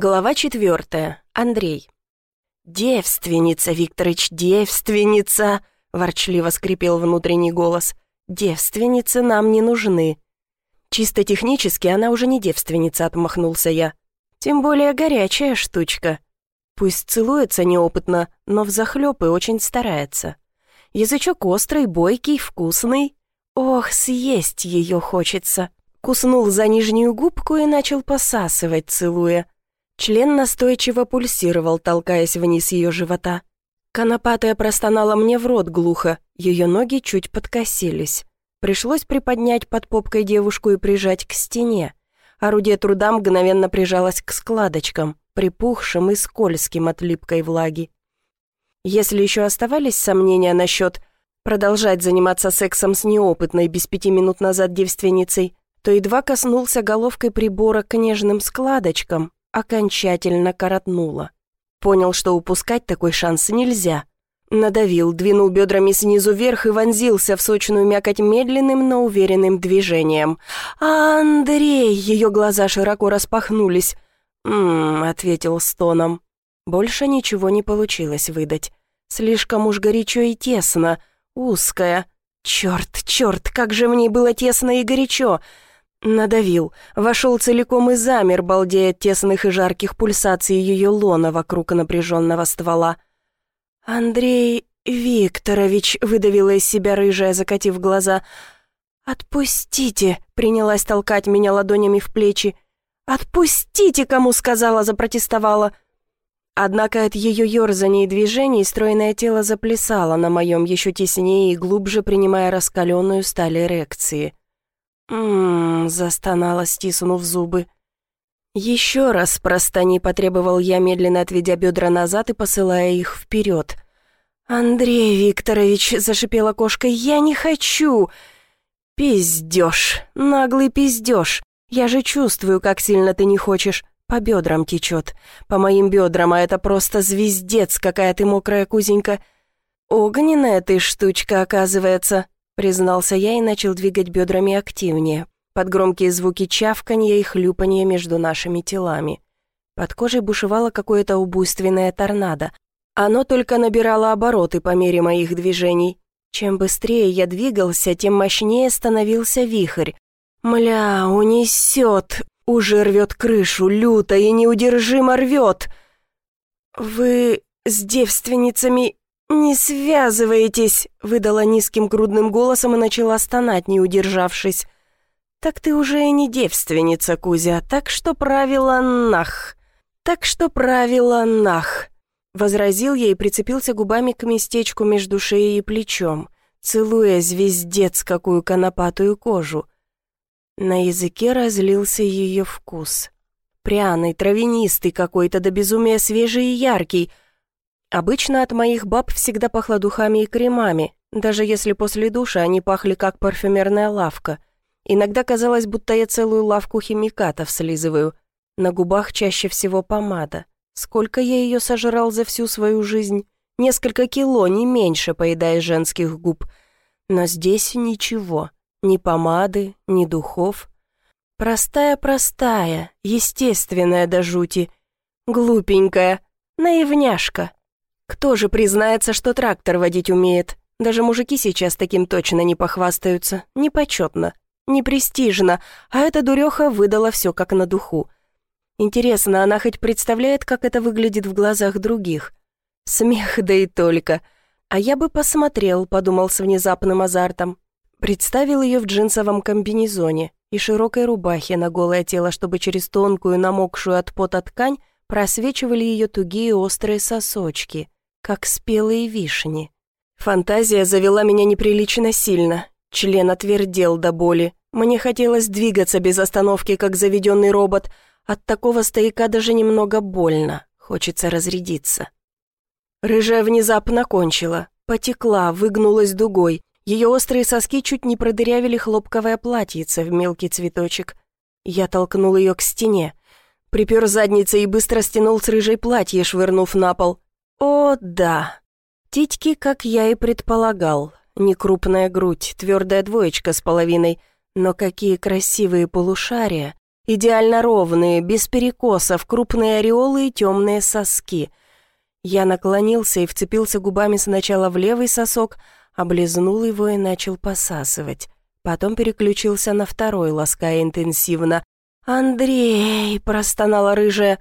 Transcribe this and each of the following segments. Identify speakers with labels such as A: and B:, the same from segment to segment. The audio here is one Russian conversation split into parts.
A: Глава четвертая. Андрей. «Девственница, Викторыч, девственница!» — ворчливо скрипел внутренний голос. «Девственницы нам не нужны». «Чисто технически она уже не девственница», — отмахнулся я. «Тем более горячая штучка. Пусть целуется неопытно, но взахлёб и очень старается. Язычок острый, бойкий, вкусный. Ох, съесть ее хочется». Куснул за нижнюю губку и начал посасывать, целуя. Член настойчиво пульсировал, толкаясь вниз ее живота. Конопатая простонала мне в рот глухо, ее ноги чуть подкосились. Пришлось приподнять под попкой девушку и прижать к стене. Орудие труда мгновенно прижалось к складочкам, припухшим и скользким от липкой влаги. Если еще оставались сомнения насчет продолжать заниматься сексом с неопытной без пяти минут назад девственницей, то едва коснулся головкой прибора к нежным складочкам, окончательно коротнуло. Понял, что упускать такой шанс нельзя. Надавил, двинул бедрами снизу вверх и вонзился в сочную мякоть медленным, но уверенным движением. «Андрей!» — ее глаза широко распахнулись. «Ммм», — ответил стоном. Больше ничего не получилось выдать. Слишком уж горячо и тесно, узкая. Черт, черт, как же в ней было тесно и горячо! Надавил, вошел целиком и замер, балдея тесных и жарких пульсаций ее лона вокруг напряженного ствола. «Андрей Викторович», — выдавила из себя рыжая, закатив глаза. «Отпустите», — принялась толкать меня ладонями в плечи. «Отпустите, кому сказала», — запротестовала. Однако от ее ерзаний и движений стройное тело заплясало на моем еще теснее и глубже, принимая раскаленную сталь эрекции. «Ммм», — застонала, стиснув зубы. «Еще раз простани», — потребовал я, медленно отведя бедра назад и посылая их вперед. «Андрей Викторович», — зашипела кошка, — «я не хочу». «Пиздеж, наглый пиздеж. Я же чувствую, как сильно ты не хочешь. По бедрам течет. По моим бедрам, а это просто звездец, какая ты мокрая кузенька. Огненная ты штучка, оказывается признался я и начал двигать бедрами активнее, под громкие звуки чавканья и хлюпанья между нашими телами. Под кожей бушевало какое-то убийственное торнадо. Оно только набирало обороты по мере моих движений. Чем быстрее я двигался, тем мощнее становился вихрь. «Мля, унесет! Уже рвет крышу, люто и неудержимо рвет!» «Вы с девственницами «Не связывайтесь!» — выдала низким грудным голосом и начала стонать, не удержавшись. «Так ты уже и не девственница, Кузя, так что правила нах! Так что правила нах!» Возразил я и прицепился губами к местечку между шеей и плечом, целуя звездец какую конопатую кожу. На языке разлился ее вкус. Пряный, травянистый какой-то, до безумия свежий и яркий — Обычно от моих баб всегда пахло духами и кремами, даже если после душа они пахли как парфюмерная лавка. Иногда казалось, будто я целую лавку химикатов слизываю. На губах чаще всего помада. Сколько я ее сожрал за всю свою жизнь? Несколько кило, не меньше, поедая женских губ. Но здесь ничего. Ни помады, ни духов. Простая-простая, естественная до жути. Глупенькая, наивняшка. Кто же признается, что трактор водить умеет? Даже мужики сейчас таким точно не похвастаются. Непочетно, непрестижно, а эта дуреха выдала все как на духу. Интересно, она хоть представляет, как это выглядит в глазах других? Смех, да и только. А я бы посмотрел, подумал с внезапным азартом. Представил ее в джинсовом комбинезоне и широкой рубахе на голое тело, чтобы через тонкую, намокшую от пота ткань просвечивали ее тугие острые сосочки как спелые вишни. Фантазия завела меня неприлично сильно. Член отвердел до боли. Мне хотелось двигаться без остановки, как заведенный робот. От такого стояка даже немного больно. Хочется разрядиться. Рыжая внезапно кончила. Потекла, выгнулась дугой. Ее острые соски чуть не продырявили хлопковое платьице в мелкий цветочек. Я толкнул ее к стене. Припер задницей и быстро стянул с рыжей платье, швырнув на пол. О, да. Титьки, как я и предполагал. Некрупная грудь, твердая двоечка с половиной, но какие красивые полушария Идеально ровные, без перекосов, крупные ореолы и темные соски. Я наклонился и вцепился губами сначала в левый сосок, облизнул его и начал посасывать. Потом переключился на второй, лаская интенсивно. «Андрей!» — простонала рыжая.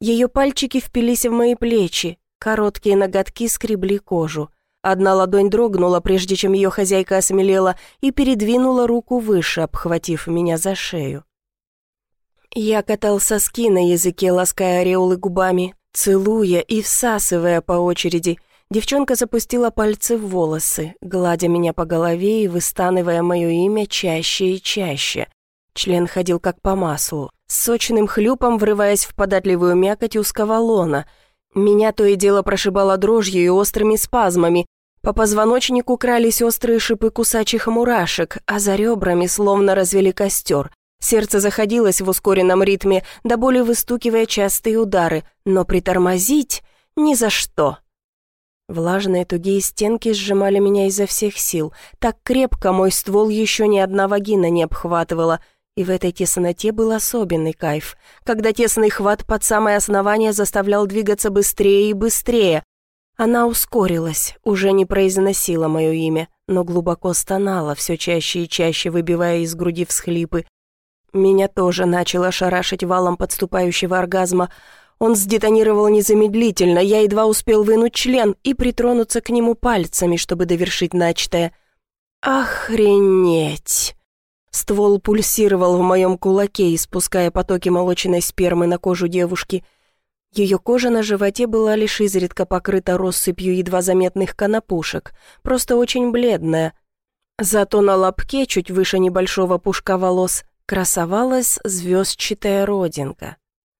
A: Ее пальчики впились в мои плечи, короткие ноготки скребли кожу. Одна ладонь дрогнула, прежде чем ее хозяйка осмелела, и передвинула руку выше, обхватив меня за шею. Я катал соски на языке, лаская ореолы губами, целуя и всасывая по очереди. Девчонка запустила пальцы в волосы, гладя меня по голове и выстанывая мое имя чаще и чаще. Член ходил как по маслу, с сочным хлюпом врываясь в податливую мякоть узкого лона. Меня то и дело прошибало дрожью и острыми спазмами. По позвоночнику крались острые шипы кусачих мурашек, а за ребрами словно развели костер. Сердце заходилось в ускоренном ритме, до боли выстукивая частые удары, но притормозить ни за что. Влажные тугие стенки сжимали меня изо всех сил. Так крепко мой ствол еще ни одна вагина не обхватывала — и в этой тесноте был особенный кайф, когда тесный хват под самое основание заставлял двигаться быстрее и быстрее. Она ускорилась, уже не произносила мое имя, но глубоко стонала, все чаще и чаще выбивая из груди всхлипы. Меня тоже начало шарашить валом подступающего оргазма. Он сдетонировал незамедлительно, я едва успел вынуть член и притронуться к нему пальцами, чтобы довершить начатое. «Охренеть!» Ствол пульсировал в моем кулаке, испуская потоки молочной спермы на кожу девушки. Ее кожа на животе была лишь изредка покрыта россыпью едва заметных конопушек, просто очень бледная. Зато на лобке, чуть выше небольшого пушка волос, красовалась звездчатая родинка.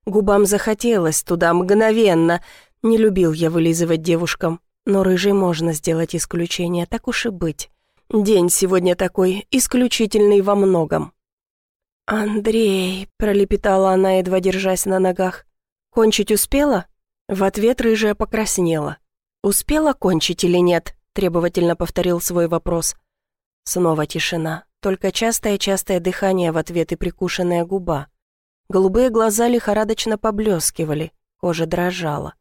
A: Губам захотелось туда мгновенно. Не любил я вылизывать девушкам, но рыжей можно сделать исключение, так уж и быть. День сегодня такой, исключительный во многом». «Андрей», — пролепетала она, едва держась на ногах, — «кончить успела?» В ответ рыжая покраснела. «Успела кончить или нет?» — требовательно повторил свой вопрос. Снова тишина, только частое-частое дыхание в ответ и прикушенная губа. Голубые глаза лихорадочно поблескивали, кожа дрожала.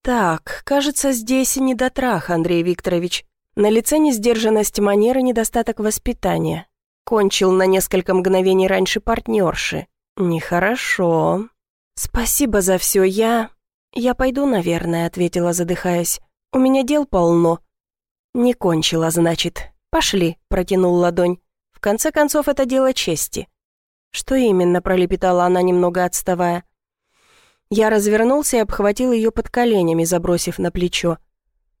A: «Так, кажется, здесь и не дотрах, Андрей Викторович. На лице несдержанность манеры, недостаток воспитания. Кончил на несколько мгновений раньше партнерши. Нехорошо. «Спасибо за все, я...» «Я пойду, наверное», — ответила, задыхаясь. «У меня дел полно». «Не кончила, значит. Пошли», — протянул ладонь. «В конце концов, это дело чести». «Что именно?» — пролепетала она, немного отставая. Я развернулся и обхватил ее под коленями, забросив на плечо.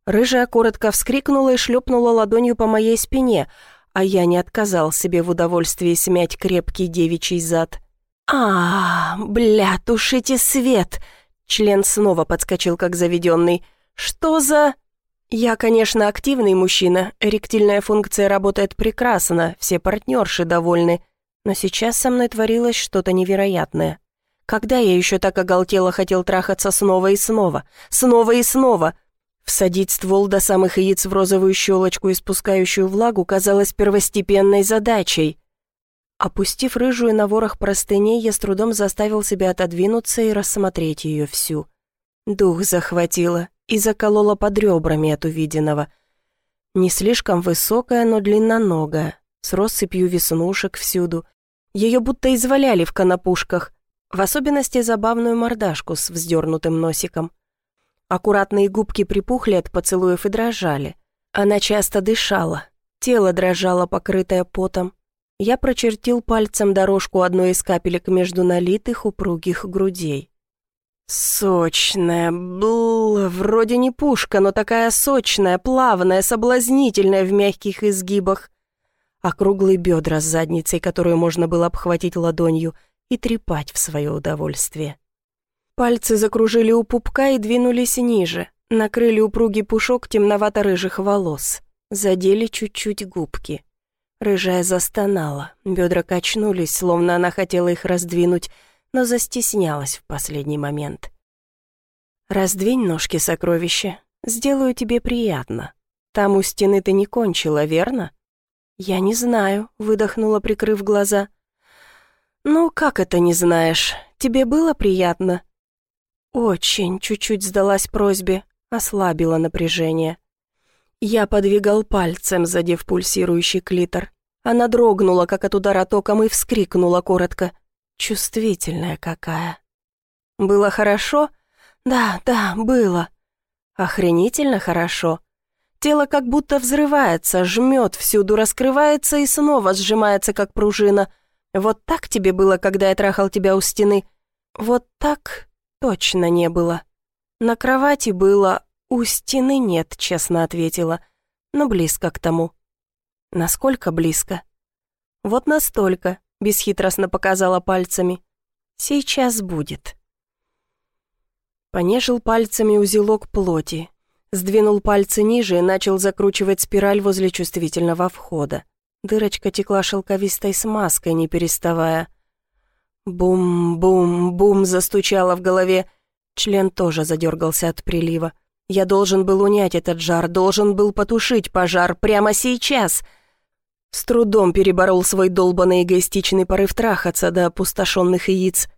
A: Рыжая коротко вскрикнула и шлепнула ладонью по моей спине, а я не отказал себе в удовольствии смять крепкий девичий зад. а, -а, -а бля, тушите свет!» Член снова подскочил, как заведенный. «Что за...» «Я, конечно, активный мужчина, эректильная функция работает прекрасно, все партнерши довольны, но сейчас со мной творилось что-то невероятное. Когда я еще так оголтело хотел трахаться снова и снова, снова и снова?» Всадить ствол до самых яиц в розовую щелочку, испускающую влагу, казалось первостепенной задачей. Опустив рыжую на ворох простыней, я с трудом заставил себя отодвинуться и рассмотреть ее всю. Дух захватило и заколола под ребрами от увиденного. Не слишком высокая, но длинноногая, с россыпью веснушек всюду. Ее будто изваляли в конопушках, в особенности забавную мордашку с вздернутым носиком. Аккуратные губки припухли от поцелуев и дрожали. Она часто дышала, тело дрожало, покрытое потом. Я прочертил пальцем дорожку одной из капелек между налитых упругих грудей. Сочная, бл, вроде не пушка, но такая сочная, плавная, соблазнительная в мягких изгибах. Округлые бедра с задницей, которую можно было обхватить ладонью и трепать в свое удовольствие. Пальцы закружили у пупка и двинулись ниже, накрыли упругий пушок темновато-рыжих волос, задели чуть-чуть губки. Рыжая застонала, бедра качнулись, словно она хотела их раздвинуть, но застеснялась в последний момент. «Раздвинь ножки, сокровище, сделаю тебе приятно. Там у стены ты не кончила, верно?» «Я не знаю», — выдохнула, прикрыв глаза. «Ну, как это не знаешь? Тебе было приятно?» «Очень», — чуть-чуть сдалась просьбе, ослабила напряжение. Я подвигал пальцем, задев пульсирующий клитор. Она дрогнула, как от удара током, и вскрикнула коротко. Чувствительная какая. «Было хорошо?» «Да, да, было». «Охренительно хорошо». Тело как будто взрывается, жмет, всюду раскрывается и снова сжимается, как пружина. Вот так тебе было, когда я трахал тебя у стены? Вот так точно не было. На кровати было, у стены нет, честно ответила, но близко к тому. Насколько близко? Вот настолько, бесхитростно показала пальцами. Сейчас будет. Понежил пальцами узелок плоти, Сдвинул пальцы ниже и начал закручивать спираль возле чувствительного входа. Дырочка текла шелковистой смазкой, не переставая. Бум-бум-бум застучало в голове. Член тоже задергался от прилива. Я должен был унять этот жар, должен был потушить пожар прямо сейчас. С трудом переборол свой долбанный эгоистичный порыв трахаться до опустошенных яиц.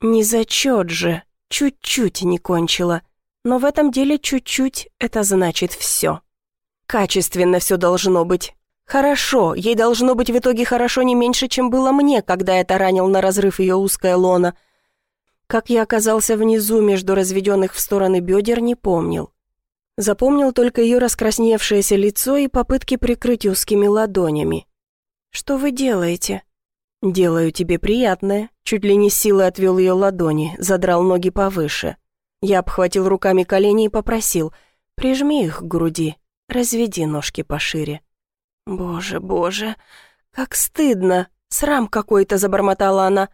A: Не зачет же, чуть-чуть не кончила. Но в этом деле чуть-чуть это значит все. Качественно все должно быть. Хорошо, ей должно быть в итоге хорошо не меньше, чем было мне, когда это ранил на разрыв ее узкое лона. Как я оказался внизу между разведенных в стороны бедер, не помнил. Запомнил только ее раскрасневшееся лицо и попытки прикрыть узкими ладонями. «Что вы делаете?» «Делаю тебе приятное», чуть ли не силой отвел ее ладони, задрал ноги повыше. Я обхватил руками колени и попросил, «Прижми их к груди, разведи ножки пошире». «Боже, боже, как стыдно! Срам какой-то!» — забормотала она.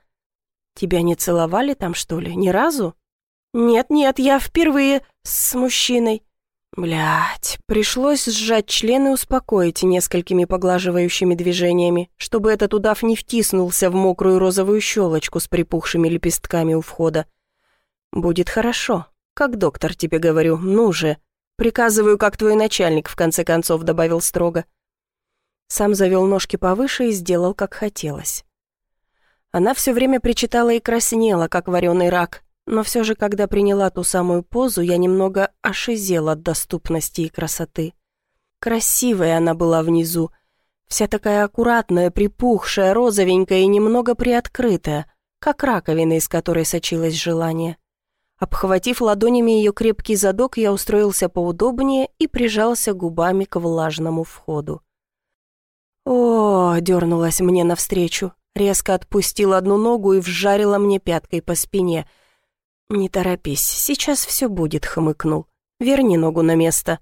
A: «Тебя не целовали там, что ли, ни разу?» «Нет-нет, я впервые с мужчиной». Блять, пришлось сжать член и успокоить несколькими поглаживающими движениями, чтобы этот удав не втиснулся в мокрую розовую щелочку с припухшими лепестками у входа. «Будет хорошо. Как доктор тебе говорю, ну же. Приказываю, как твой начальник, в конце концов», — добавил строго. Сам завел ножки повыше и сделал, как хотелось. Она все время причитала и краснела, как вареный рак, но все же, когда приняла ту самую позу, я немного ошизел от доступности и красоты. Красивая она была внизу, вся такая аккуратная, припухшая, розовенькая и немного приоткрытая, как раковина, из которой сочилось желание. Обхватив ладонями ее крепкий задок, я устроился поудобнее и прижался губами к влажному входу. Дернулась мне навстречу, резко отпустила одну ногу и вжарила мне пяткой по спине. «Не торопись, сейчас все будет», — хмыкнул. «Верни ногу на место».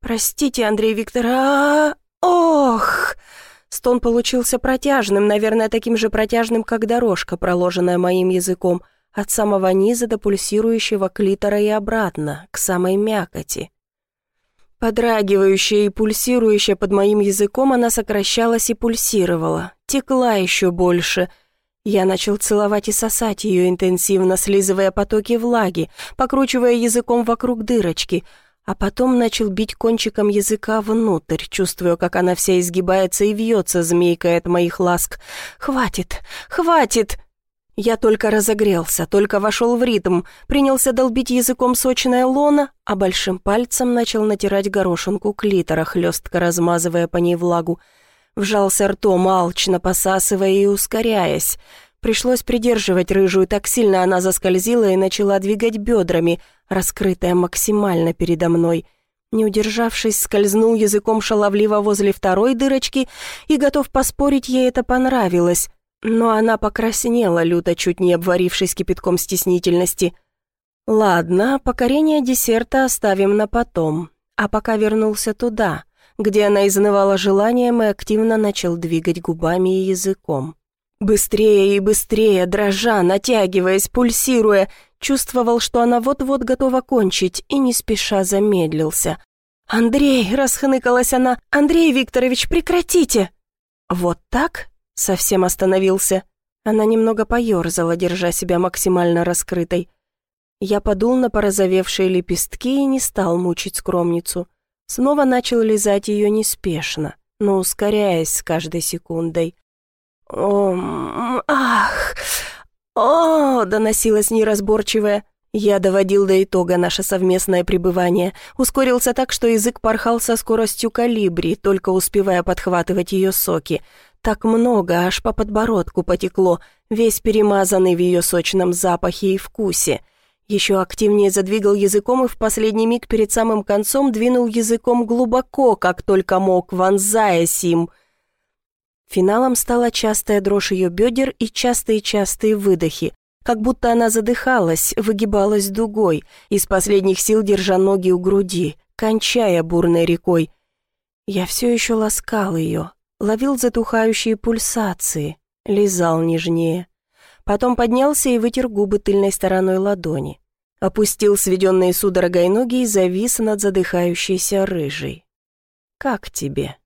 A: «Простите, Андрей Викторович, ох!» Стон получился протяжным, наверное, таким же протяжным, как дорожка, проложенная моим языком — от самого низа до пульсирующего клитора и обратно, к самой мякоти. Подрагивающая и пульсирующая под моим языком, она сокращалась и пульсировала, текла еще больше. Я начал целовать и сосать ее интенсивно, слизывая потоки влаги, покручивая языком вокруг дырочки, а потом начал бить кончиком языка внутрь, чувствуя, как она вся изгибается и вьется змейкой от моих ласк. «Хватит! Хватит!» Я только разогрелся, только вошел в ритм, принялся долбить языком сочное лона, а большим пальцем начал натирать горошинку клитора, хлестко размазывая по ней влагу. Вжался ртом, алчно посасывая и ускоряясь. Пришлось придерживать рыжую, так сильно она заскользила и начала двигать бедрами, раскрытая максимально передо мной. Не удержавшись, скользнул языком шаловливо возле второй дырочки и, готов поспорить, ей это понравилось. Но она покраснела, люто чуть не обварившись кипятком стеснительности. «Ладно, покорение десерта оставим на потом. А пока вернулся туда, где она изнывала желанием и активно начал двигать губами и языком. Быстрее и быстрее, дрожа, натягиваясь, пульсируя, чувствовал, что она вот-вот готова кончить, и не спеша замедлился. «Андрей!» — расхныкалась она. «Андрей Викторович, прекратите!» «Вот так?» Совсем остановился. Она немного поерзала, держа себя максимально раскрытой. Я подул на порозовевшие лепестки и не стал мучить скромницу. Снова начал лизать ее неспешно, но ускоряясь с каждой секундой. О, ах, о, доносилось неразборчивое. Я доводил до итога наше совместное пребывание. Ускорился так, что язык порхал со скоростью калибри, только успевая подхватывать ее соки. Так много, аж по подбородку потекло, весь перемазанный в ее сочном запахе и вкусе. Еще активнее задвигал языком и в последний миг перед самым концом двинул языком глубоко, как только мог, вонзаясь им. Финалом стала частая дрожь ее бедер и частые-частые выдохи как будто она задыхалась, выгибалась дугой, из последних сил держа ноги у груди, кончая бурной рекой. Я все еще ласкал ее, ловил затухающие пульсации, лизал нежнее. Потом поднялся и вытер губы тыльной стороной ладони. Опустил сведенные судорогой ноги и завис над задыхающейся рыжей. «Как тебе?»